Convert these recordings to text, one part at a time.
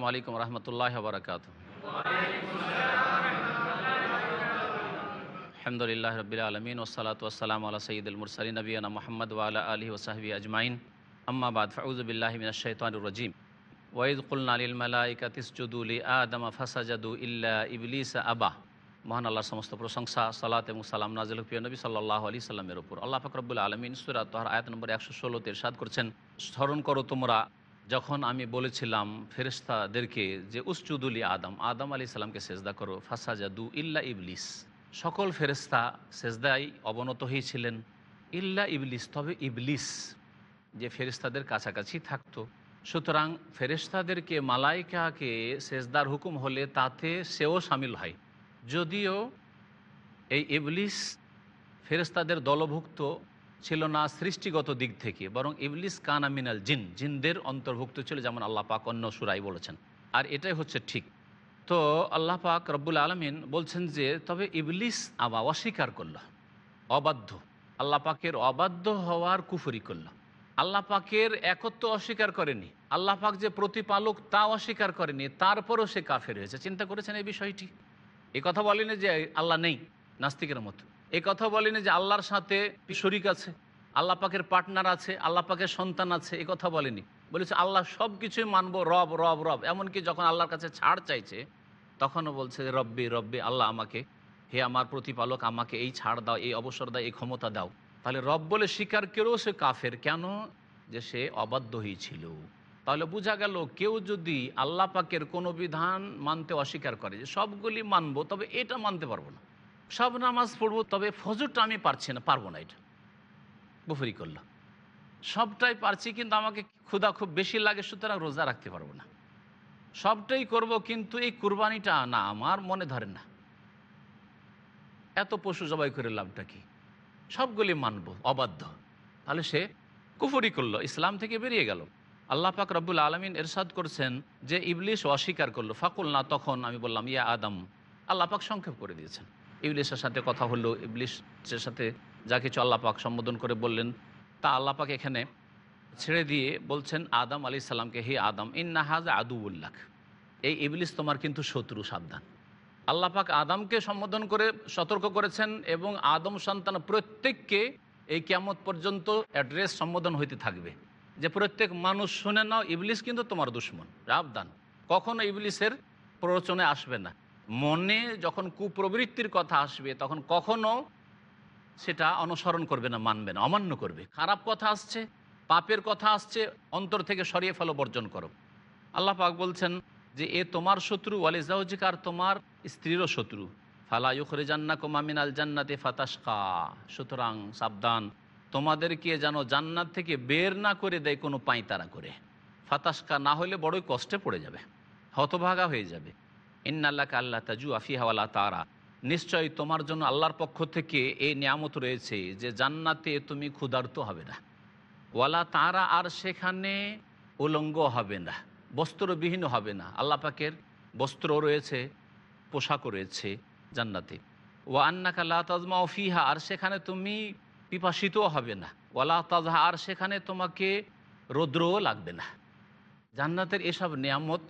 আসসালামু আলাইকুম রহমতুল্লাহ বরকাত আলহামদুলিল্লাহ রবিল আলমিন ওসালাত ওসালাম আল্লাহ সঈদুল মুরসালী নবীনা মোহাম্মদ ওয়ালা আলী ওসাহবি আজমাইন। আম্মাবাদ ফাউজবিল্লাহমিন শৈতানুর রাজিম। ওয়াইদ কুলনা আলিল মালাইকা তিসজুদুলি আদম ফাসাজাদু ইল্লা ইবলিস আবা। মহান আল্লাহর সমস্ত প্রশংসা, সালাত এবং সালাম নাজিল প্রিয় নবী সাল্লাহ আলী সাল্লামের উপর। আল্লাহ ফকরবুল আলমিন সুরাত তোহার আয়াত নম্বর একশো ষোলোতে ইরশাদ করছেন, স্মরণ করো তোমরা যখন আমি বলেছিলাম ফেরেস্তাদেরকে যে উসচুদুলি আদম। আদম আলী সাল্লামকে সেজদা করো, ফাসাজাদু ইল্লা ইবলিস। সকল ফেরেস্তা সেজদাই অবনত হয়েছিলেন। ইল্লা ইবলিস। তবে ইবলিস যে ফেরেস্তাদের কাছাকাছি থাকতো। সুতরাং ফেরেস্তাদেরকে মালাইকাকে সেজদার হুকুম হলে তাতে সেও সামিল হয়। যদিও এই ইবলিস ফেরেস্তাদের দলভুক্ত ছিল না সৃষ্টিগত দিক থেকে, বরং ইবলিস কানা মিনাল জিন, জিনদের অন্তর্ভুক্ত ছিল যেমন আল্লাহ পাক অন্য সুরাই বলেছেন। আর এটাই হচ্ছে ঠিক। তো আল্লাহ পাক রব্বুল আলমিন বলছেন যে, তবে ইবলিস আবা অস্বীকার করল, অবাধ্য। আল্লাহ পাকের অবাধ্য হওয়ার কুফরি করল। আল্লাহ পাকের একত্ব অস্বীকার করেনি। আল্লাহ পাক যে প্রতিপালক তা অস্বীকার করেনি, তারপরও সে কাফের হয়েছে। চিন্তা করেছেন এই বিষয়টি? এই কথা বলেনি যে আল্লাহ নেই, নাস্তিকের মতো। এই কথা বলেনি যে আল্লাহর সাথে শরিক আছে, আল্লাহ পাকের পার্টনার আছে, আল্লাহ পাকের সন্তান আছে, এ কথা বলেনি। বলেছে আল্লাহ সব কিছুই মানবো, রব রব রব। এমনকি যখন আল্লাহর কাছে ছাড় চাইছে, তখনও বলছে রব্বি রব্বি, আল্লাহ আমাকে, হে আমার প্রতিপালক, আমাকে এই ছাড় দাও, এই অবসর দাও, এই ক্ষমতা দাও। তাহলে রব বলে স্বীকার করেও সে কাফের। কেন? যে সে অবাধ্য হয়েছিল তাহলে বোঝা গেল কেউ যদি আল্লাহ পাকের কোনো বিধান মানতে অস্বীকার করে যে সবগুলি মানবো, তবে এটা মানতে পারব না। সব নামাজ পড়ব, তবে ফজরটা আমি পারছি না, পারব না এটা। বুফরি করল সবটাই পারছি, কিন্তু আমাকে ক্ষুধা খুব বেশি লাগে, সুতরাং রোজা রাখতে পারব না। সবটাই করব, কিন্তু এই কুরবানিটা না, আমার মনে ধরে না। এত পশু জবাই করে লাভটা কি? সবগুলি মানব, অবাধ্য। তাহলে সে কুফরি করল, ইসলাম থেকে বেরিয়ে গেল। আল্লাহ পাক রব্বুল আলমিন এরশাদ করছেন যে ইবলিশ অস্বীকার করল। ফাকুল না তখন আমি বললাম, ইয়া আদম, আল্লাহ পাক সংক্ষেপ করে দিয়েছেন। ইবলিশের সাথে কথা হলো ইবলিশের সাথে যা কিছু আল্লাহ পাক সম্বোধন করে বললেন, তা আল্লাহ পাক এখানে ছেড়ে দিয়ে বলছেন, আদম আলি সাল্লামকে হে আদম ইন্নাহাজ আদুউল্লাহ এই ইবলিস তোমার কিন্তু শত্রু, সাবধান। আল্লাহ পাক আদমকে সম্বোধন করে সতর্ক করেছেন এবং আদম সন্তান প্রত্যেককে এই কেমত পর্যন্ত অ্যাড্রেস সম্বোধন হইতে থাকবে। যে প্রত্যেক মানুষ শুনে নাও, ইবলিস কিন্তু তোমার দুশ্মন, সাবধান। কখনো ইবলিসের প্ররোচনে আসবে না। মনে যখন কুপ্রবৃত্তির কথা আসবে, তখন কখনো সেটা অনুসরণ করবে না, মানবে না, অমান্য করবে। খারাপ কথা আসছে, পাপের কথা আসছে, অন্তর থেকে সরিয়ে ফেলো, বর্জন করো। আল্লাহ পাক বলছেন যে, এ তোমার শত্রু ওয়ালিজাউজিক আর তোমার স্ত্রীরও শত্রু। ফালা ইউখরে জান্না কোমামিন আল জান্নাতে ফাতাসকা সুতরাং সাবধান, তোমাদেরকে যেন জান্নাত থেকে বের না করে দেয় কোনো পাঁইতারা করে। ফাতাসকা না হলে বড়ই কষ্টে পড়ে যাবে, হতভাগা হয়ে যাবে। ইন্নাল্লাহ আল্লাহ তাজু আফিহাওয়ালা তারা। নিশ্চয়ই তোমার জন্য আল্লাহর পক্ষ থেকে এই নিয়ামত রয়েছে যে জান্নাতে তুমি ক্ষুধার্ত হবে না। ওয়ালা তারা আর সেখানে উলঙ্গ হবে না, বস্ত্রবিহীন হবে না। আল্লাহ পাকের বস্ত্র রয়েছে, পোশাকও রয়েছে জান্নাতে। ওয়া আন্নাকা লা তাজমা ফিহা, আর সেখানে তুমি পিপাসিতও হবে না। ওয়ালা তাজহা, আর সেখানে তোমাকে রৌদ্রও লাগবে না। জান্নাতের এসব নিয়ামত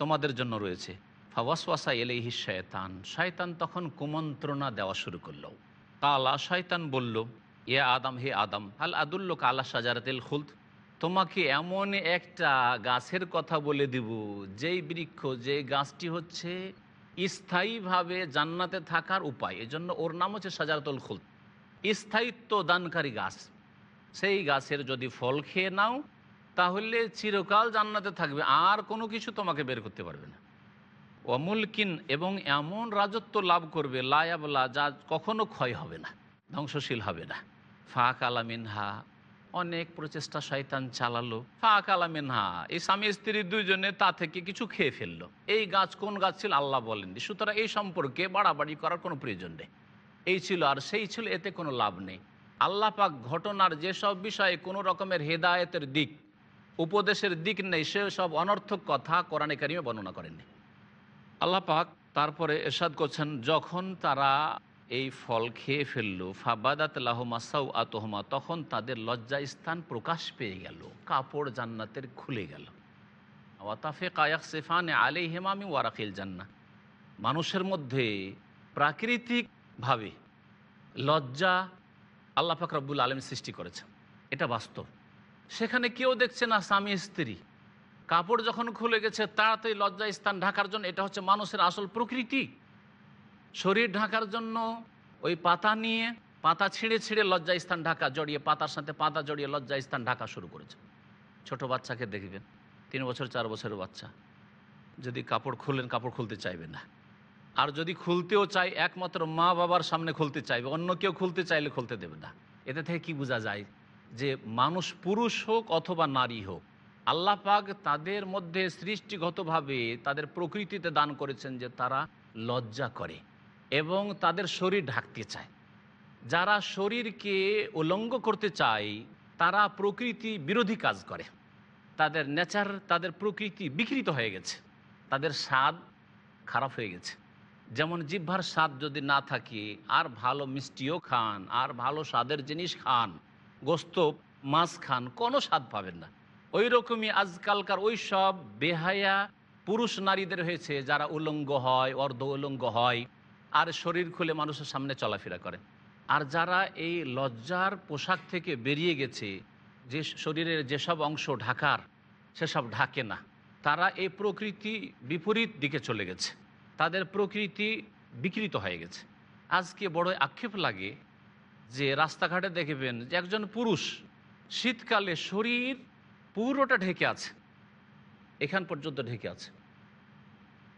তোমাদের জন্য রয়েছে। ফাওয়াসওয়াসা এলেহি শয়তান। শয়তান তখন কুমন্ত্রণা দেওয়া শুরু করল। কালা শয়তান বলল ইয়া আদম, হে আদম, হাল আদুল্লো কালা সাজারাতেল খুলত তোমাকে এমন একটা গাছের কথা বলে দিব, যেই বৃক্ষ যে গাছটি হচ্ছে স্থায়ীভাবে জান্নাতে থাকার উপায়। এজন্য ওর নাম হচ্ছে সাজারাতুল খুলত স্থায়িত্ব দানকারী গাছ। সেই গাছের যদি ফল খেয়ে নাও, তাহলে চিরকাল জান্নাতে থাকবে। আর কোনো কিছু তোমাকে বের করতে পারবে না। অমুলকিন এবং এমন রাজত্ব লাভ করবে লায়াবলা যা কখনো ক্ষয় হবে না, ধ্বংসশীল হবে না। ফাঁক আলামিনহা অনেক প্রচেষ্টা শয়তান চালালো। ফাঁক আলামিনহা এই স্বামী স্ত্রী দুইজনে তা থেকে কিছু খেয়ে ফেলল। এই গাছ কোন গাছ ছিল আল্লাহ বলেননি। সুতরাং এই সম্পর্কে বাড়াবাড়ি করার কোনো প্রয়োজন নেই। এই ছিল আর সেই ছিল, এতে কোনো লাভ নেই। আল্লাহ পাক ঘটনার যেসব বিষয়ে কোনো রকমের হেদায়তের দিক, উপদেশের দিক নেই, সেসব অনর্থক কথা কোরআনে কারিমে বর্ণনা করেননি। আল্লাহ পাক তারপরে এরশাদ করছেন, যখন তারা এই ফল খেয়ে ফেলল, ফাবাদাত লাহমা সাউ আতহমা তখন তাদের লজ্জা স্থান প্রকাশ পেয়ে গেল, কাপড় জান্নাতের খুলে গেল। ওয়াতাফে কায়াক সেফানে আলে হেমামি ওয়ারাকিল জান্না মানুষের মধ্যে প্রাকৃতিকভাবে লজ্জা আল্লাহ পাক রব্বুল আলম সৃষ্টি করেছেন। এটা বাস্তব। সেখানে কেউ দেখছে না স্বামী স্ত্রী। কাপড় যখন খুলে গেছে, তাড়াতাড়ি লজ্জা স্থান ঢাকার জন্য, এটা হচ্ছে মানুষের আসল প্রকৃতি। শরীর ঢাকার জন্য ওই পাতা নিয়ে পাতা ছিঁড়ে ছিঁড়ে লজ্জা স্থান ঢাকা জড়িয়ে, পাতার সাথে পাতা জড়িয়ে লজ্জা স্থান ঢাকা শুরু করেছে। ছোট বাচ্চাকে দেখবেন, তিন বছর, চার বছরের বাচ্চা। যদি কাপড় খুললেন কাপড় খুলতে চাইবে না। আর যদি খুলতেও চাই একমাত্র মা বাবার সামনে খুলতে চাইবে। অন্য কেউ খুলতে চাইলে খুলতে দেবে না। এতে থেকে কি বোঝা যায়? যে মানুষ পুরুষ হোক অথবা নারী হোক আল্লাহ পাক তাদের মধ্যে সৃষ্টিগতভাবে তাদের প্রকৃতিতে দান করেছেন যে তারা লজ্জা করে এবং তাদের শরীর ঢাকতে চায়। যারা শরীরকে উলঙ্গ করতে চায়, তারা প্রকৃতি বিরোধী কাজ করে। তাদের নেচার, তাদের প্রকৃতি বিকৃত হয়ে গেছে। তাদের স্বাদ খারাপ হয়ে গেছে। যেমন জিহ্বার স্বাদ যদি না থাকে, আর ভালো মিষ্টিও খান, আর ভালো স্বাদের জিনিস খান, গোস্ত, মাছ খান, কোনো স্বাদ পাবেন না। ওই রকমই আজকালকার ওই সব বেহায়া পুরুষ নারীদের হয়েছে, যারা উলঙ্গ হয়, অর্ধ উলঙ্গ হয়, আর শরীর খুলে মানুষের সামনে চলাফেরা করে। আর যারা এই লজ্জার পোশাক থেকে বেরিয়ে গেছে, যে শরীরের যেসব অংশ ঢাকার, সেসব ঢাকে না। তারা এই প্রকৃতি বিপরীত দিকে চলে গেছে। তাদের প্রকৃতি বিকৃত হয়ে গেছে। আজকে বড় আক্ষেপ লাগে যে রাস্তাঘাটে দেখবেন যে একজন পুরুষ শীতকালে শরীর পুরোটা ঢেকে আছে। এখান পর্যন্ত ঢেকে আছে।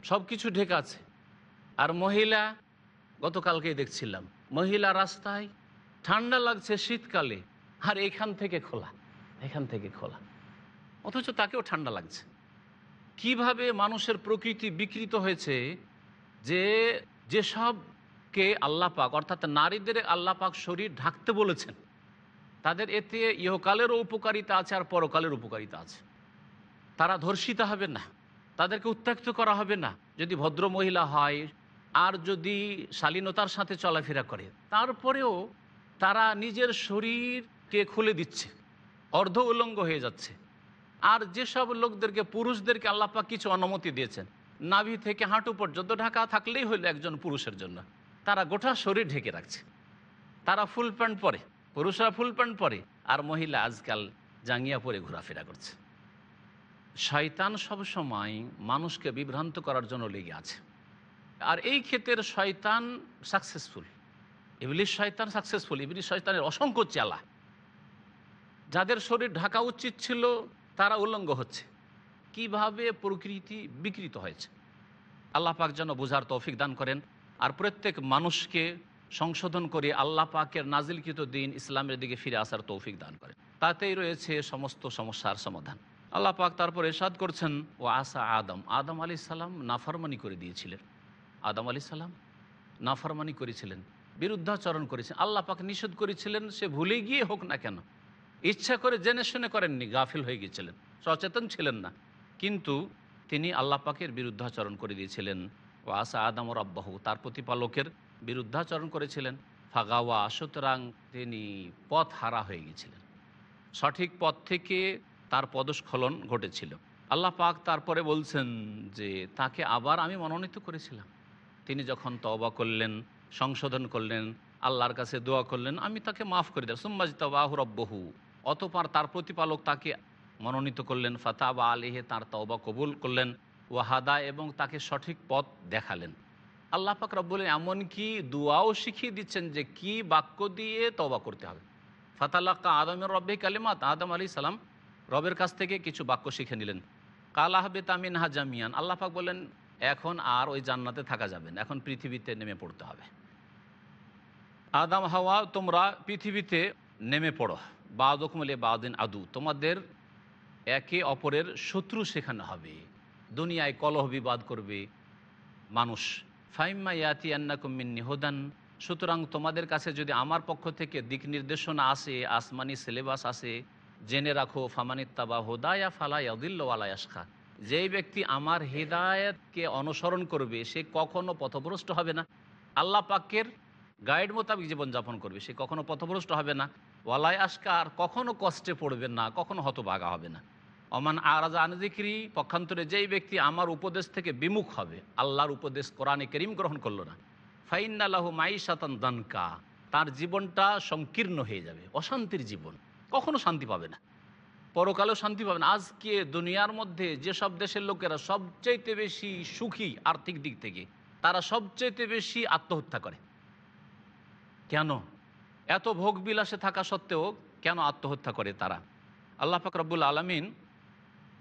সব কিছু ঢেকে আছে। আর মহিলা, গতকালকেই দেখছিলাম, মহিলা রাস্তায় ঠান্ডা লাগছে শীতকালে, আর এখান থেকে খোলা, এখান থেকে খোলা। অথচ তাকেও ঠান্ডা লাগছে। কীভাবে মানুষের প্রকৃতি বিকৃত হয়েছে যে যেসবকে আল্লাপাক অর্থাৎ নারীদের আল্লাপাক শরীর ঢাকতে বলেছেন তাদের এতে ইহকালেরও উপকারিতা আছে আর পরকালের উপকারিতা আছে। তারা ধর্ষিতা হবে না, তাদেরকে উত্ত্যক্ত করা হবে না। যদি ভদ্র মহিলা হয় আর যদি শালীনতার সাথে চলাফেরা করে, তারপরেও তারা নিজের শরীরকে খুলে দিচ্ছে, অর্ধ উলঙ্গ হয়ে যাচ্ছে। আর যেসব লোকদেরকে, পুরুষদেরকে আল্লাপা কিছু অনুমতি দিয়েছেন, নাভি থেকে হাঁটু পর্যন্ত ঢাকা থাকলেই হইল একজন পুরুষের জন্য। তারা গোটা শরীর ঢেকে রাখছে। তারা ফুল প্যান্ট পরে। পুরুষরা ফুল প্যান্ট পরে, আর মহিলা আজকাল জাঙ্গিয়া পরে ঘোরাফেরা করছে। শয়তান সবসময় মানুষকে বিভ্রান্ত করার জন্য লেগে আছে। আর এই ক্ষেত্রের শয়তান সাকসেসফুল ইবলিশ শয়তান সাকসেসফুল ইবলিশ শয়তানের অসংখ্য চালা। যাদের শরীর ঢাকা উচিত ছিল, তারা উল্লঙ্গ হচ্ছে। কীভাবে প্রকৃতি বিকৃত হয়েছে? আল্লাহ পাক যেন বোঝার তৌফিক দান করেন। আর প্রত্যেক মানুষকে সংশোধন করে আল্লাহ পাকের নাজিলকৃত দিন ইসলামের দিকে ফিরে আসার তৌফিক দান করেন তাতেই রয়েছে সমস্ত সমস্যার সমাধান। আল্লাহ পাক তারপর এরশাদ করছেন, ও আসা আদম। আদম আলি সাল্লাম নাফরমানি করে দিয়েছিলেন। আদম আলি সাল্লাম নাফরমানি করেছিলেন, বিরুদ্ধাচরণ করেছেন। আল্লাহ পাক নিষেধ করেছিলেন, সে ভুলে গিয়ে হোক না কেন। ইচ্ছা করে জেনে শুনে করেননি, গাফিল হয়ে গিয়েছিলেন, সচেতন ছিলেন না। কিন্তু তিনি আল্লাহ পাকের বিরুদ্ধাচরণ করে দিয়েছিলেন, ও আসা আদম রব্বাহু। তার প্রতিপালকের বিরুদ্ধাচরণ করেছিলেন। ফাগাওয়া সুতরাং তিনি পথ হারা হয়ে গেছিলেন। সঠিক পথ থেকে তার পদস্খলন ঘটেছিল। আল্লাহ পাক তারপরে বলছেন যে, তাকে আবার আমি মনোনীত করেছিলাম। তিনি যখন তওবা করলেন, সংশোধন করলেন, আল্লাহর কাছে দোয়া করলেন, আমি তাকে মাফ করে দিলাম। সুম্মাজ তবাহু রব্বহু। অতপর তার প্রতিপালক তাকে মনোনীত করলেন, ফাতাবা আলিহে তার তওবা কবুল করলেন, ওয়াহাদা এবং তাকে সঠিক পথ দেখালেন। আল্লাহ পাক রব্বুল এমনকি দোয়াও শিখিয়ে দিচ্ছেন যে কি বাক্য দিয়ে তবা করতে হবে। ফাতাল্লাক্কা আদমের রব্বে কালিমাত, আদম আলী সালাম রবের কাছ থেকে কিছু বাক্য শিখে নিলেন। কাল আহবে তামিন হাজামিয়ান আল্লাহ পাক বলেন এখন আর ওই জান্নাতে থাকা যাবে না, এখন পৃথিবীতে নেমে পড়তে হবে। আদাম, হাওয়া, তোমরা পৃথিবীতে নেমে পড়ো। বাদকমলে বাদিন আদু, তোমাদের একে অপরের শত্রু সেখানে হবে। দুনিয়ায় কলহ বিবাদ করবে মানুষ। ফাইম্মা ইয়াতি আন্নাকুমিন নিহদান সুতরাং তোমাদের কাছে যদি আমার পক্ষ থেকে দিক নির্দেশনা আসে, আসমানি সিলেবাস আসে, জেনে রাখো ফামানিত্তাবা হোদায়া ফালা ইয়াদিল্লায়াসখা যেই ব্যক্তি আমার হেদায়তকে অনুসরণ করবে, সে কখনো পথভ্রষ্ট হবে না। আল্লাহ পাকের গাইড মোতাবেক জীবনযাপন করবে, সে কখনো পথভ্রষ্ট হবে না। ওয়ালায় ওয়ালাই আর কখনো কষ্টে পড়বে না, কখনো হতভাগা হবে না। অমান আরাজা আনজিক্রি পক্ষান্তরে যেই ব্যক্তি আমার উপদেশ থেকে বিমুখ হবে, আল্লাহর উপদেশ কোরআনে করিম গ্রহণ করল না। ফাইনাল্লাহ মাই সাতান দানকা, তার জীবনটা সংকীর্ণ হয়ে যাবে, অশান্তির জীবন, কখনো শান্তি পাবে না। পরকালেও শান্তি পাবে না। আজকে দুনিয়ার মধ্যে যেসব দেশের লোকেরা সবচাইতে বেশি সুখী আর্থিক দিক থেকে, তারা সবচাইতে বেশি আত্মহত্যা করে। কেন? এত ভোগ বিলাসে থাকা সত্ত্বেও কেন আত্মহত্যা করে তারা? আল্লাহ ফাকরাবুল আলমিন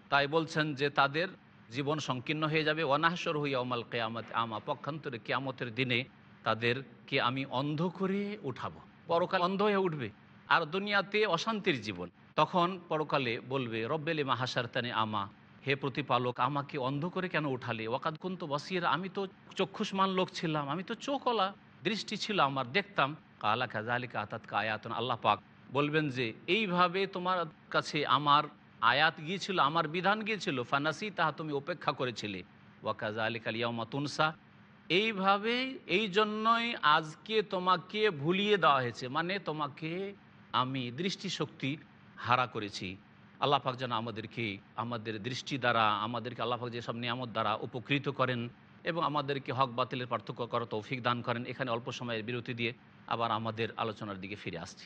তাই বলছেন যে তাদের জীবন সংকীর্ণ হয়ে যাবে। অনাহসর হইয়া অমাল কেয়ামত, আমা পক্ষান্তরে কেয়ামতের দিনে তাদেরকে আমি অন্ধ করে উঠাবো। পরকাল অন্ধ হয়ে উঠবে। আর দুনিয়াতে অশান্তির জীবন। তখন পরকালে বলবে রব্বেলে মাহাসারতানে আমা, হে প্রতিপালক, আমাকে অন্ধ করে কেন উঠালে? ওয়াকাদ কুন্ত বসির, আমি তো চক্ষুষ্মান লোক ছিলাম, আমি তো চোখলা দৃষ্টি ছিল আমার, দেখতাম। কালা কাজালিকা আতাত আয়াতন, আল্লাহ পাক বলবেন যে, এইভাবে তোমার কাছে আমার আয়াত গিয়েছিল, আমার বিধান গিয়েছিল, ফানাসি তাহা তুমি উপেক্ষা করেছিলে। ওয়াকাজা আলী কালিয়ামা তুনসা। এইভাবে, এই জন্যই আজকে তোমাকে ভুলিয়ে দেওয়া হয়েছে মানে তোমাকে আমি দৃষ্টিশক্তি হারা করেছি। আল্লাহ পাক যেন আমাদেরকে, আমাদের দৃষ্টি দ্বারা, আমাদেরকে আল্লাহ পাক যেসব নিয়ামত দ্বারা উপকৃত করেন এবং আমাদেরকে হক বাতিলের পার্থক্য করা তৌফিক দান করেন, এখানে অল্প সময়ের বিরতি দিয়ে আবার আমাদের আলোচনার দিকে ফিরে আসছি।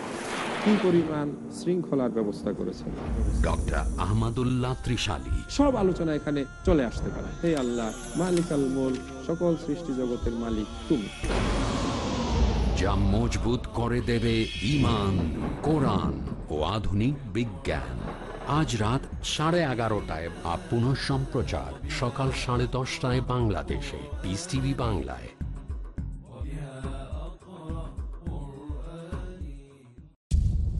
কি পরিমাণ শৃঙ্খলার ব্যবস্থা করেছেন? ডক্টর আহমদুল্লাহ ত্রিশালী। সব আলোচনা এখানে চলে আসতে পারে। হে আল্লাহ মালিক আল মোল সকল সৃষ্টি জগতের মালিক তুমি। যা মজবুত করে দেবে ইমান কোরআন ও আধুনিক বিজ্ঞান। আজ রাত সাড়ে এগারোটায় বা পুনঃ সম্প্রচার সকাল সাড়ে দশটায় বাংলাদেশে। পিস টিভি বাংলায়।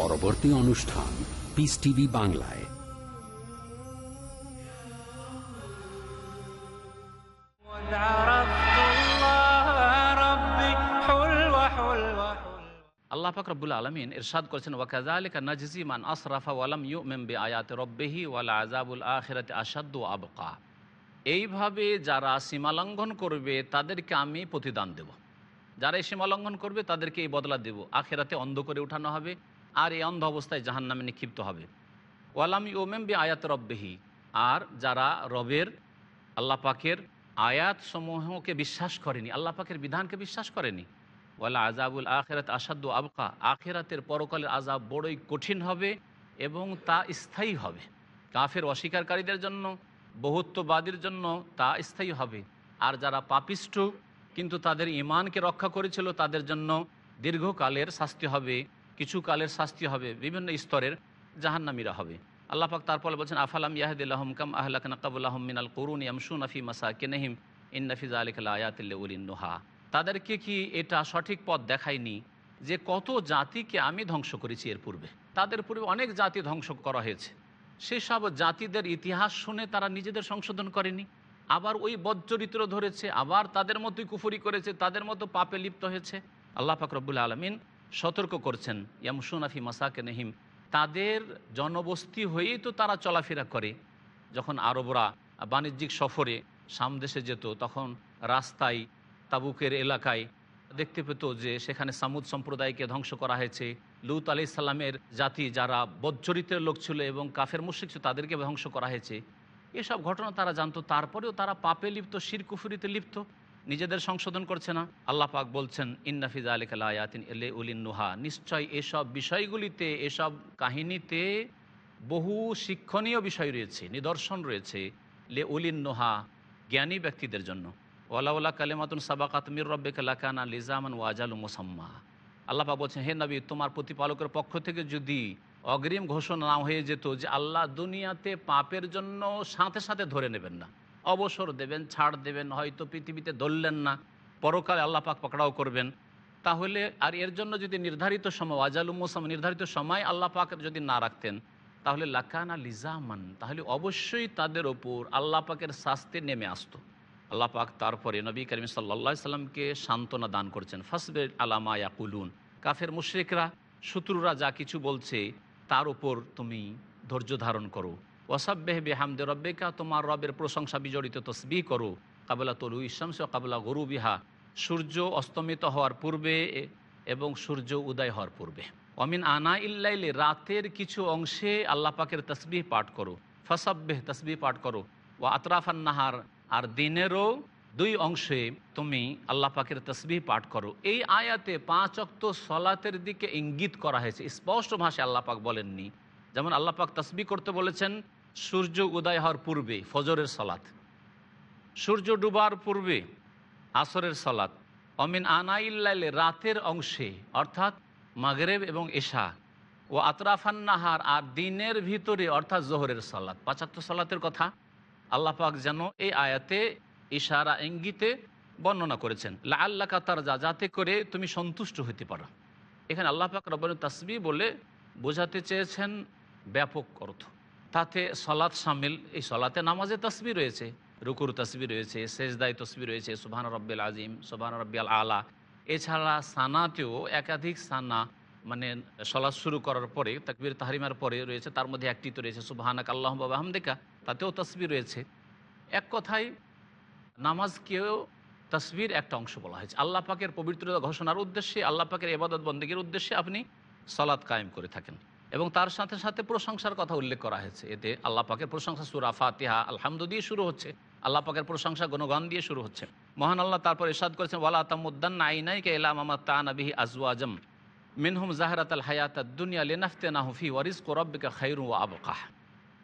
পরবর্তী অনুষ্ঠান পিস টিভি বাংলায়। আল্লাহ পাক রব্বুল আলমিন ইরশাদ করেছেন ওয়াকাজালিকা নাজিজি মান আসরাফা ওয়ালাম ইউ মেম্বি আয়াত রব্বেহি ওয়ালা আজাবুল আখেরাত আসাদ্দ আবকা। এইভাবে যারা সীমালঙ্ঘন করবে, তাদেরকে আমি প্রতিদান দেব। যারা এই সীমালঙ্ঘন করবে, তাদেরকে এই বদলা দেব। আখেরাতে অন্ধ করে উঠানো হবে। আর এই অন্ধ অবস্থায় জাহান নামে নিক্ষিপ্ত হবে। ওয়ালাম ইউমেম বি আয়াত রব্বেহি, আর যারা রবের, আল্লাহ পাকের আয়াত সমূহকে বিশ্বাস করেনি, আল্লাহ পাকের বিধানকে বিশ্বাস করেনি, ওয়ালা আজাবুল আখেরাত আসাদ্দু আবকা, আখেরাতের পরকালের আজাব বড়ই কঠিন হবে এবং তা স্থায়ী হবে। কাফের অস্বীকারীদের জন্য, বহুত্ববাদীর জন্য তা স্থায়ী হবে। আর যারা পাপিষ্ঠ, কিন্তু তাদের ইমানকে রক্ষা করেছিল, তাদের জন্য দীর্ঘকালের শাস্তি হবে। কিছু কালের শাস্তি হবে, বিভিন্ন স্তরের জাহান্নামীরা হবে। আল্লাহ পাক তারপরে বলছেন, আফালাম ইয়াহদুল্লাহম কাম আহলাকনা কাবুল্লাহম মিনাল করুন ইয়ামসুন আফি মাসা কেনহিম ইন্নাফিজ আলিকাল আয়াতিল্লা উলিন নুহা তাদেরকে কি এটা সঠিক পথ দেখায়নি যে কত জাতিকে আমি ধ্বংস করেছি এর পূর্বে? তাদের পূর্বে অনেক জাতি ধ্বংস করা হয়েছে। সেসব জাতিদের ইতিহাস শুনে তারা নিজেদের সংশোধন করেনি। আবার ওই বদচরিত্র ধরেছে, আবার তাদের মতোই কুফুরি করেছে, তাদের মতো পাপে লিপ্ত হয়েছে। আল্লাহ পাক রব্বুল আলমিন সতর্ক করছেন ইয়ামসুনাফি মাসাকে নেহিম তাদের জনবস্তি হয়েই তো তারা চলাফেরা করে। যখন আরবরা বাণিজ্যিক সফরে সামদেশে যেত, তখন রাস্তায়, তাবুকের এলাকায় দেখতে পেত যে সেখানে সামুদ সম্প্রদায়কে ধ্বংস করা হয়েছে। লুত আলি সাল্লামের জাতি যারা বজ্জরিতের লোক ছিল এবং কাফের মুশিক ছিল, তাদেরকে ধ্বংস করা হয়েছে। এসব ঘটনা তারা জানতো। তারপরেও তারা পাপে লিপ্ত শিরকুফুরিতে লিপ্ত। নিজেদের সংশোধন করছে না। আল্লাহ পাক বলছেন ইন্নাফিজ আলিকাল আয়াতিন এলে উলিন নুহা। নিশ্চয় এসব বিষয়গুলিতে, এসব কাহিনীতে বহু শিক্ষণীয় বিষয় রয়েছে, নিদর্শন রয়েছে লে উলিন নোহা জ্ঞানী ব্যক্তিদের জন্য। ওয়ালাউলা কালেমাতুন সাবাকাত মির রব্বে কালাকানা লিজামান ওয়াজালু মোসাম্মা। আল্লাপা বলছেন, হে নবী, তোমার প্রতিপালকের পক্ষ থেকে যদি অগ্রিম ঘোষণা না হয়ে যেত যে আল্লাহ দুনিয়াতে পাপের জন্য সাথে সাথে ধরে নেবেন না অবসর দেবেন, ছাড় দেবেন, হয়তো পৃথিবীতে ধরলেন না, পরকালে আল্লাহ পাক পকড়াও করবেন। তাহলে আর এর জন্য যদি নির্ধারিত সময় ওয়াজালু মোসাম, নির্ধারিত সময় আল্লাহ পাকের যদি না রাখতেন, তাহলে লাকানা লিজামান, তাহলে অবশ্যই তাদের ওপর আল্লাহ পাকের শাস্তি নেমে আসতো। আল্লাহ পাক তারপরে নবী করিম সাল্লা সাল্লামকে সান্ত্বনা দান করছেন, ফাসবের আলামা ইয়াকুলুন। কাফের মুশ্রিকরা, শত্রুরা যা কিছু বলছে, তার উপর তুমি ধৈর্য ধারণ করো। ওয়াসাব্বেহ বেহামদে রব্বেকা, তোমার রবের প্রশংসা বিজড়িত তসবি করো। কাবলা তলু ইসামস কাবলা গরু বিহা সূর্য অস্তমিত হওয়ার পূর্বে এবং সূর্য উদয় হওয়ার পূর্বে। অমিন আনা ইল্লাইলে রাতের কিছু অংশে আল্লাহ পাকের তসবিহ পাঠ করো। ফসাব্বেহ তসবিহ পাঠ করো। ও আতরাফান নাহার, আর দিনেরও দুই অংশে তুমি আল্লাহ পাকের তসবিহ পাঠ করো। এই আয়াতে পাঁচ অক্ত সলাতের দিকে ইঙ্গিত করা হয়েছে। স্পষ্ট ভাষায় আল্লাহ পাক বলেননি। যেমন আল্লাহ পাক তসবি করতে বলেছেন সূর্য উদয় হওয়ার পূর্বে ফজরের সলাত। সূর্য ডুবার পূর্বে আসরের সলাত। অমিন আনাইল্লাইলে রাতের অংশে, অর্থাৎ মাগরেব এবং এশা, ও আতরাফান নাহার আর দিনের ভিতরে, অর্থাৎ জোহরের সালাত। পাঁচাত্তর সালাতের কথা আল্লাহ পাক যেন এই আয়াতে ইশারা, ইঙ্গিতে বর্ণনা করেছেন। লা আল্লাহ কাতার যা যাতে করে তুমি সন্তুষ্ট হতে পারো। এখানে আল্লাহ পাক রব্বান তাসবি বলে বোঝাতে চেয়েছেন ব্যাপক অর্থ। তাতে সলাৎ সামিল। এই সলাতে নামাজে তসবি রয়েছে, রুকুর তসবি রয়েছে সেজদাই তসবি রয়েছে, সুবহান রব্বিল আজিম সুবহান রব্বিয়াল আলা। এছাড়া সানাতেও একাধিক সানা মানে সলাৎ শুরু করার পরে, তাকবির তাহারিমার পরে রয়েছে, তার মধ্যে একটি তো রয়েছে, সুবাহানাক আল্লাহ বাবা হামদেকা তাতেও তসবি রয়েছে। এক কথায়, নামাজকেও তসবির একটা অংশ বলা হয়েছে। আল্লাহ পাকের পবিত্রতা ঘোষণার উদ্দেশ্যে, আল্লাহ পাকের এবাদত বন্দীগীর উদ্দেশ্যে আপনি সলাৎ কায়েম করে থাকেন। এবং তার সাথে সাথে প্রশংসার কথা উল্লেখ করা হয়েছে। এতে আল্লাহ পাকের প্রশংসা সুরা ফাতিহা, আলহামদু দিয়ে শুরু হচ্ছে। আল্লাহ পাকের প্রশংসা গণগান দিয়ে শুরু হচ্ছে। মহান আল্লাহ তারপর ইসাদ করেছেন, ওয়ালা তামুদ্দান আইনাইকে এলাম আমার তানবিহি আজু আজম মিনহুম জাহরাত আল হায়াত দুনিয়া লেনাফতে নাহফি ওয়ারিস কোরব্বিকা খাইরু আবকাহ।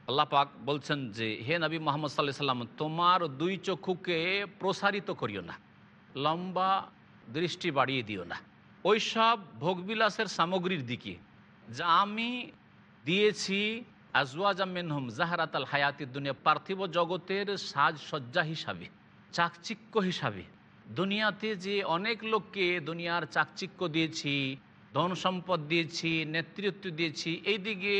আল্লাহ পাক বলছেন যে, হে নবী মোহাম্মদ সাল্লাহ সাল্লাম, তোমার দুই চক্ষুকে প্রসারিত করিও না, লম্বা দৃষ্টি বাড়িয়ে দিও না। ওই সব ভোগবিলাসের সামগ্রীর দিকে যা আমি দিয়েছি আজওয়াজামিনহম জাহারাত আল হায়াতি দুনিয়া, পার্থিব জগতের সাজসজ্জা হিসাবে, চাকচিক্য হিসাবে। দুনিয়াতে যে অনেক লোককে দুনিয়ার চাকচিক্য দিয়েছি, ধন সম্পদ দিয়েছি, নেতৃত্ব দিয়েছি এই দিকে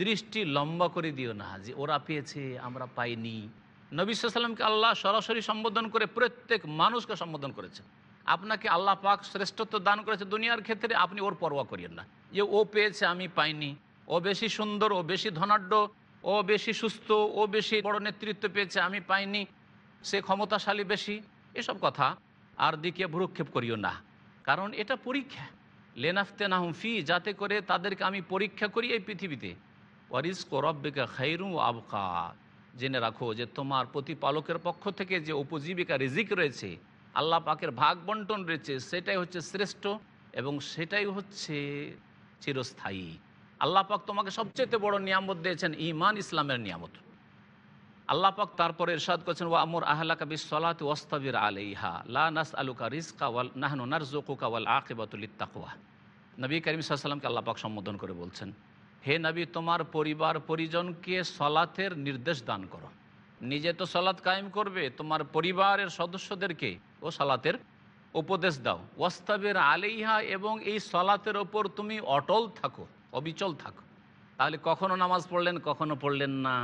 দৃষ্টি লম্বা করে দিও না যে ওরা পেয়েছে, আমরা পাইনি। নবী সাল্লামকে আল্লাহ সরাসরি সম্বোধন করে প্রত্যেক মানুষকে সম্বোধন করেছেন। আপনাকে আল্লাহ পাক শ্রেষ্ঠত্ব দান করেছে দুনিয়ার ক্ষেত্রে, আপনি ওর পরোয়া করিয়েন না। যে ও পেয়েছে, আমি পাইনি। ও বেশি সুন্দর, ও বেশি ধনাঢ্য, ও বেশি সুস্থ, ও বেশি বড় নেতৃত্ব পেয়েছে, আমি পাইনি। সে ক্ষমতাশালী বেশি, এসব কথা আর দিকে ভ্রুক্ষেপ করিও না। কারণ এটা পরীক্ষা। লেনাফতে নাহুম ফি, যাতে করে তাদেরকে আমি পরীক্ষা করি এই পৃথিবীতে। ওয়ারিস করব্বিকা খাইরু আবকা। জেনে রাখো যে তোমার প্রতিপালকের পক্ষ থেকে যে উপজীবিকা রিজিক রয়েছে আল্লাহ পাকের ভাগ বন্টন রয়েছে, সেটাই হচ্ছে শ্রেষ্ঠ এবং সেটাই হচ্ছে চিরস্থায়ী। আল্লাহ পাক তোমাকে সবচেয়ে বড় নিয়ামত দিয়েছেন ইমান ইসলামের নিয়ামত। আল্লাহ পাক তারপরে ইরশাদ করেছেন, ওয়া আমর আহলাকা বিস সালাতি ওয়াস্তাবির আলাইহা, লা নাসআলুকা রিজকা ওয়াল, নাহনু নারযুকুকা ওয়াল আকিবাতু লিত্তাকওয়া। নবী করিম সাল্লামকে আল্লাহ পাক সম্বোধন করে বলছেন, হে নবী, তোমার পরিবার পরিজনকে সলাতের নির্দেশ দান করো। নিজে তো সালাত কায়েম করবে, তোমার পরিবারের সদস্যদেরকে ও সালাতের উপদেশ দাও। ওয়াস্তাবের আলিহা এবং এই সলাতের ওপর তুমি অটল থাকো, অবিচল থাকো। তাহলে কখনো নামাজ পড়লেন, কখনো পড়লেন না।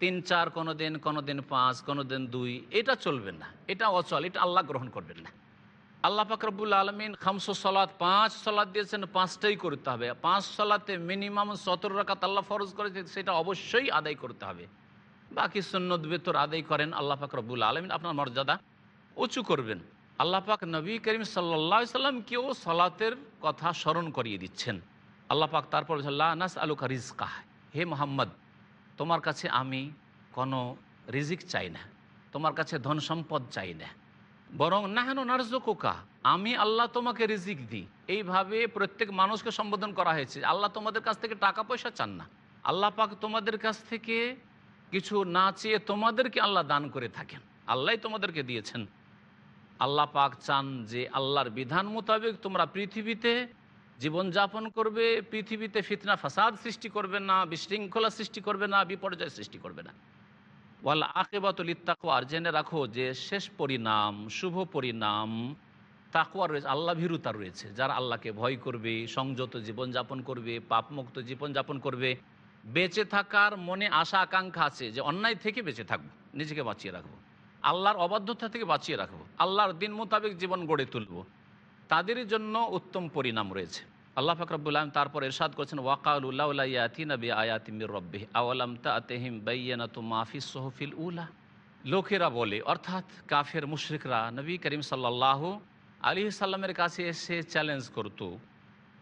তিন, চার কোনো দিন কোনো দিন পাঁচ কোনো দিন দুই, এটা চলবে না। এটা অচল, এটা আল্লাহ গ্রহণ করবেন না। আল্লাহ ফাকরবুল আলমিন খামসো সলাৎ পাঁচ সলাৎ দিয়েছেন, পাঁচটাই করতে হবে। পাঁচ সলাতে মিনিমাম সতেরো রাকাত আল্লাহ ফরজ করেছে, সেটা অবশ্যই আদায় করতে হবে। বাকি সুন্নত বেতর আদায় করেন আল্লাহ ফাকরবুল আলমিন, আপনার মর্যাদা উঁচু করবেন। আল্লাহ পাক নবী করিম সাল্লা সাল্লামকেও সলাতের কথা স্মরণ করিয়ে দিচ্ছেন। আল্লাহ পাক তারপর নাস আলুকা রিজকাহ, হে মোহাম্মদ, তোমার কাছে আমি কোনো রিজিক চাই না, তোমার কাছে ধন সম্পদ চাই না, বরং নাহেন নার্জকোকা আমি আল্লাহ তোমাকে রিজিক দিই। এইভাবে প্রত্যেক মানুষকে সম্বোধন করা হয়েছে। আল্লাহ তোমাদের কাছ থেকে টাকা পয়সা চান না। আল্লাহ পাক তোমাদের কাছ থেকে কিছু না চেয়ে তোমাদেরকে আল্লাহ দান করে থাকেন। আল্লাহ তোমাদেরকে দিয়েছেন। আল্লাহ পাক চান যে আল্লাহর বিধান মোতাবেক তোমরা পৃথিবীতে জীবনযাপন করবে, পৃথিবীতে ফিতনা, ফাসাদ সৃষ্টি করবে না, বিশৃঙ্খলা সৃষ্টি করবে না, বিপর্যয় সৃষ্টি করবে না। ওয়াল আকেবাতুল ইত্তাকু আর জেনে রাখো যে শেষ পরিণাম, শুভ পরিণাম তাকুয়া রয়েছে, আল্লাহ ভীরুতা রয়েছে। যারা আল্লাহকে ভয় করবে, সংযত জীবনযাপন করবে, পাপমুক্ত জীবনযাপন করবে বেঁচে থাকার মনে আশা, আকাঙ্ক্ষা আছে যে অন্যায় থেকে বেঁচে থাকব, নিজেকে বাঁচিয়ে রাখব। আল্লাহর অবাধ্যতা থেকে বাঁচিয়ে রাখব, আল্লাহর দিন মোতাবেক জীবন গড়ে তুলব। তাদের জন্য উত্তম পরিণাম রয়েছে। আল্লাহ ফাকরাবুল আলম তারপর এরশাদ করছেন ওয়াকাউল্লাহিনবী উলা? লোকেরা বলে, অর্থাৎ কাফের মুশরিকরা, নবী করিম সাল্লাহ আলী সাল্লামের কাছে এসে চ্যালেঞ্জ করত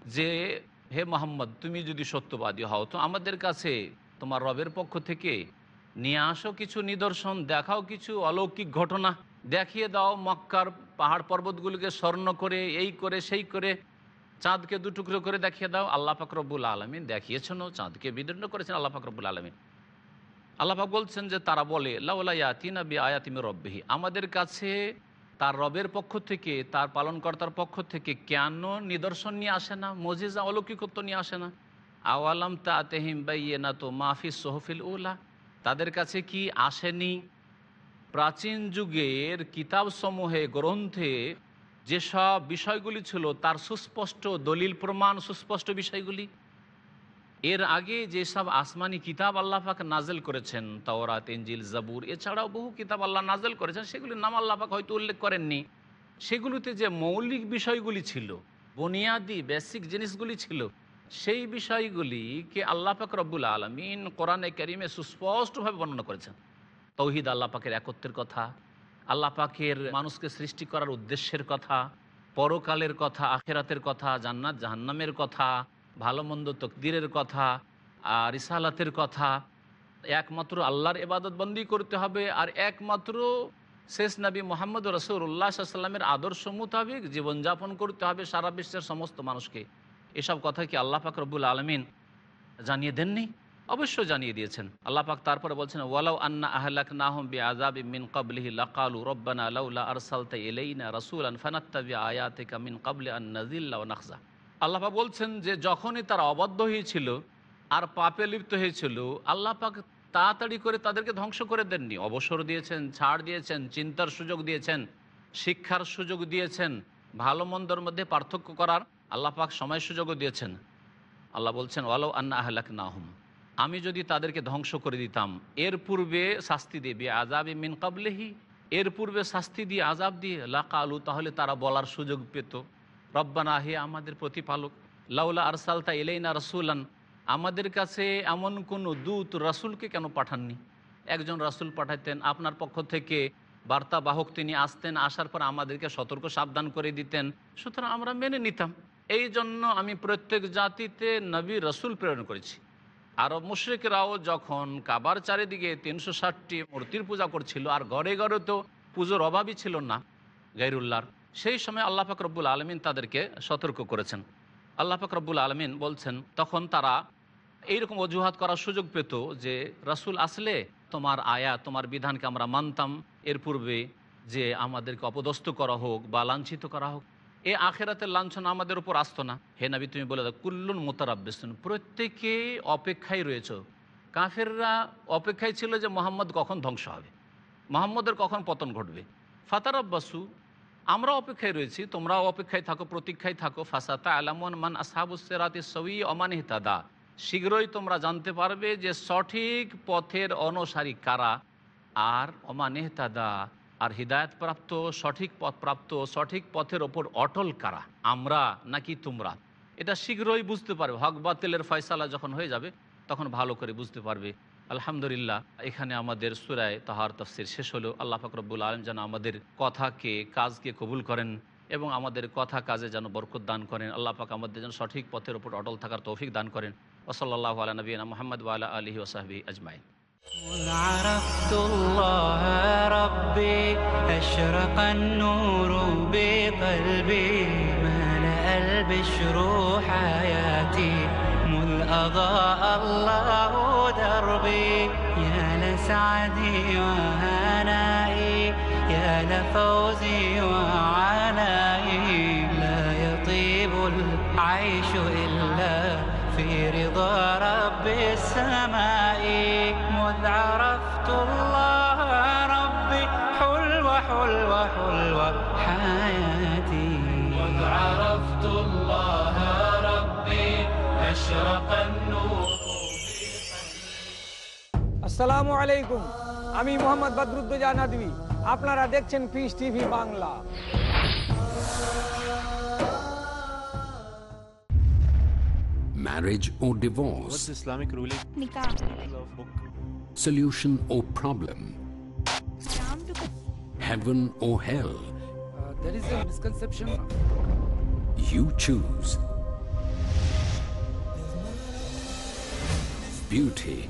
যে হে মোহাম্মদ, তুমি যদি সত্যবাদী হও, তো আমাদের কাছে তোমার রবের পক্ষ থেকে নিয়ে আসো কিছু নিদর্শন, দেখাও কিছু অলৌকিক ঘটনা। দেখিয়ে দাও মক্কার পাহাড় পর্বতগুলিকে স্বর্ণ করে, এই করে, সেই করে, চাঁদকে দুটুকরো করে দেখিয়ে দাও। আল্লাহ ফাকরবুল আলমিন দেখিয়েছেন চাঁদকে বিদীর্ণ করেছেন আল্লাহ ফাকরবুল আলমিন। আল্লাহাক বলছেন যে, তারা বলে লাউলায়াতিনা বি আয়াতিমি রব্বিহি। আমাদের কাছে তার রবের পক্ষ থেকে, তার পালনকর্তার পক্ষ থেকে কেন নিদর্শন নিয়ে আসে না, মজিজা অলৌকিকত্ব নিয়ে আসে না? আওয়ালাম তা তেহিম বাইয়ে না তো মাহফিজ সোহফিল উলা। তাদের কাছে কি আসেনি? প্রাচীন যুগের কিতাবসমূহে, গ্রন্থে যেসব বিষয়গুলি ছিল, তার সুস্পষ্ট দলিল প্রমাণ সুস্পষ্ট বিষয়গুলি এর আগে যেসব আসমানি কিতাব আল্লাহ পাক নাজেল করেছেন, তাওরাত এঞ্জিল জাবুর, এছাড়াও বহু কিতাব আল্লাহ নাজেল করেছেন, সেগুলির নাম আল্লাহ হয়তো উল্লেখ করেননি। সেগুলিতে যে মৌলিক বিষয়গুলি ছিল, বুনিয়াদি বেসিক জিনিসগুলি ছিল, সেই বিষয়গুলিকে আল্লাহ পাক রব্বুল আলমিন কোরআনে করিমে সুস্পষ্টভাবে বর্ণনা করেছেন। তৌহিদ আল্লাহ পাকের একত্রের কথা, আল্লাহ পাকের মানুষকে সৃষ্টি করার উদ্দেশ্যের কথা, পরকালের কথা, আখেরাতের কথা, জান্নাত, জাহান্নামের কথা ভালো মন্দ তকদিরের কথা আর রিসালাতের কথা, একমাত্র আল্লাহর এবাদত বন্দি করতে হবে আর একমাত্র শেষ নবী মোহাম্মদ রসুল্লাহ সাল্লামের আদর্শ মোতাবেক জীবনযাপন করতে হবে সারা বিশ্বের সমস্ত মানুষকে। এসব কথা কি আল্লাহ পাক রব্বুল আলমিন জানিয়ে দেননি? অবশ্য জানিয়ে দিয়েছেন। আল্লাহ পাক তারপরে বলছেন, ওয়ালাউ আন্না আহলাক নাহম বি আজাব মিন কাবলিহি লাকালু রব্বানা লাউলা আরসালতা ইলাইনা রাসূলান ফানাত্তাবি আয়াতিকা মিন কাবলি আন নাযিল্লা ওয়া নাখজা। আল্লাহ পাক বলছেন যে যখনই তারা অবাধ্য হয়েছিল আর পাপে লিপ্ত হয়েছিল, আল্লাহ পাক তাড়াতাড়ি করে তাদেরকে ধ্বংস করে দেননি। অবসর দিয়েছেন, ছাড় দিয়েছেন, চিন্তার সুযোগ দিয়েছেন, শিক্ষার সুযোগ দিয়েছেন, ভালো মন্দর মধ্যে পার্থক্য করার আল্লাহ পাক সময় সুযোগও দিয়েছেন। আল্লাহ বলছেন, ওয়ালাউ আন্না আহলাক নাহম আমি যদি তাদেরকে ধ্বংস করে দিতাম, এর পূর্বে শাস্তি দেবে আজাবে মিন কাবলেহি। এর পূর্বে শাস্তি দিয়ে আজাব দিয়ে লাকা আলু তাহলে তারা বলার সুযোগ পেত। রব্বানা, হে আমাদের প্রতিপালক, লাউলা আরসালতা এলেইনা রসুলান, আমাদের কাছে এমন কোনো দূত রাসুলকে কেন পাঠাননি? একজন রাসুল পাঠাতেন আপনার পক্ষ থেকে বার্তাবাহক তিনি আসতেন, আসার পর আমাদেরকে সতর্ক, সাবধান করে দিতেন। সুতরাং আমরা মেনে নিতাম। এই জন্য আমি প্রত্যেক জাতিতে নবী, রসুল প্রেরণ করেছি। আরব মুশ্রিকরাও যখন কাবার চারিদিকে তিনশো ষাটটি মূর্তির পূজা করছিল, আর ঘরে ঘরে তো পুজোর অভাবই ছিল না, গাইরুল্লাহর সেই সময় আল্লাহ পাক রব্বুল আলমিন তাদেরকে সতর্ক করেছেন। আল্লাহ পাক রব্বুল আলমিন বলছেন, তখন তারা এইরকম অজুহাত করার সুযোগ পেত যে, রাসূল আসলে তোমার আয়া, তোমার বিধানকে আমরা মানতাম। এর পূর্বে যে আমাদেরকে অপদস্থ করা হোক বা লাঞ্ছিত করা হোক, এ আখেরাতের লাঞ্ছনা আমাদের উপর আসতো না। হে নাবি, তুমি বলে দাও, কুল্লুন মোতারাব্বেসন প্রত্যেকে অপেক্ষায় রয়েছে। কাফেররা অপেক্ষায় ছিল যে মোহাম্মদ কখন ধ্বংস হবে, মোহাম্মদের কখন পতন ঘটবে। ফাতার আব্বাসু আমরা অপেক্ষায় রয়েছি, তোমরাও অপেক্ষায় থাকো, প্রতীক্ষায় থাকো। ফাসাতা আলামন মান আসহাবুসেরাতে সই অমানিহতাদা শীঘ্রই তোমরা জানতে পারবে যে সঠিক পথের অনুসারী কারা আর অমানেহতাদা আর হৃদায়ত প্রাপ্ত, সঠিক পথ প্রাপ্ত, সঠিক পথের ওপর অটল কারা? আমরা নাকি তোমরা? এটা শীঘ্রই বুঝতে পারবে। হক বাতিলের ফয়সালা যখন হয়ে যাবে, তখন ভালো করে বুঝতে পারবে। আলহামদুলিল্লাহ এখানে আমাদের সুরায় তাহার তফসির শেষ হলো আল্লাহ ফাকরবুল আলম যেন আমাদের কথাকে কাজকে কবুল করেন এবং আমাদের কথা কাজে যেন বরকত দান করেন আল্লাহ পাক আমাদের যেন সঠিক পথের ওপর অটল থাকার তৌফিক দান করেন ওসল্লাহ আলা নবীনা মোহাম্মদ ওয়ালা আলহি ওসাহবি আজমাইন مذ عرفت الله ربي أشرق النور بقلبي ملأ البشر حياتي مذ أضاء الله دربي يا لسعدي وهنائي يا لفوزي وعنائي لا يطيب العيش إلا في رضا رب السماء. مذ আসসালামু আলাইকুম আমি মোহাম্মদ বদরুদ্দোজা নদী আপনারা দেখছেন Peace TV Bangla Marriage or divorce? Islamic ruling? Solution or problem? Heaven or hell? there is a misconception You choose. Beauty,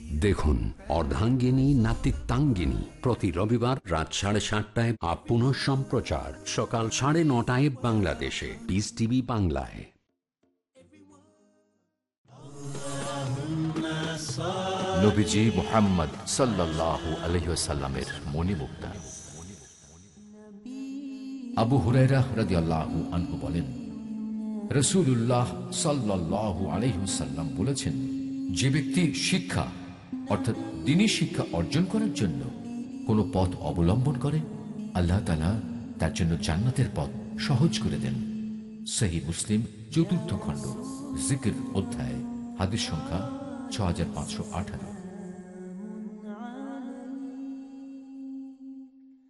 দেখুন, অর্ধাঙ্গিনী, নাতিত্বাঙ্গিনী। প্রতি রবিবার রাত সাড়ে সাতটায় আপ পুনঃ সম্প্রচার। সকাল সাড়ে নটায় বাংলাদেশে। পিস টিভি বাংলায়। নবীজি আবু বলেন বলেছেন, যে ব্যক্তি শিক্ষা অর্থাৎ দিনী শিক্ষা অর্জন করার জন্য কোনো পথ অবলম্বন করে আল্লাহ তালা তার জন্য জান্নাতের পথ সহজ করে দেন। সেহি মুসলিম, চতুর্থ খণ্ড, জিকির অধ্যায়, হাদিস সংখ্যা ছ হাজার পাঁচশো আঠারো।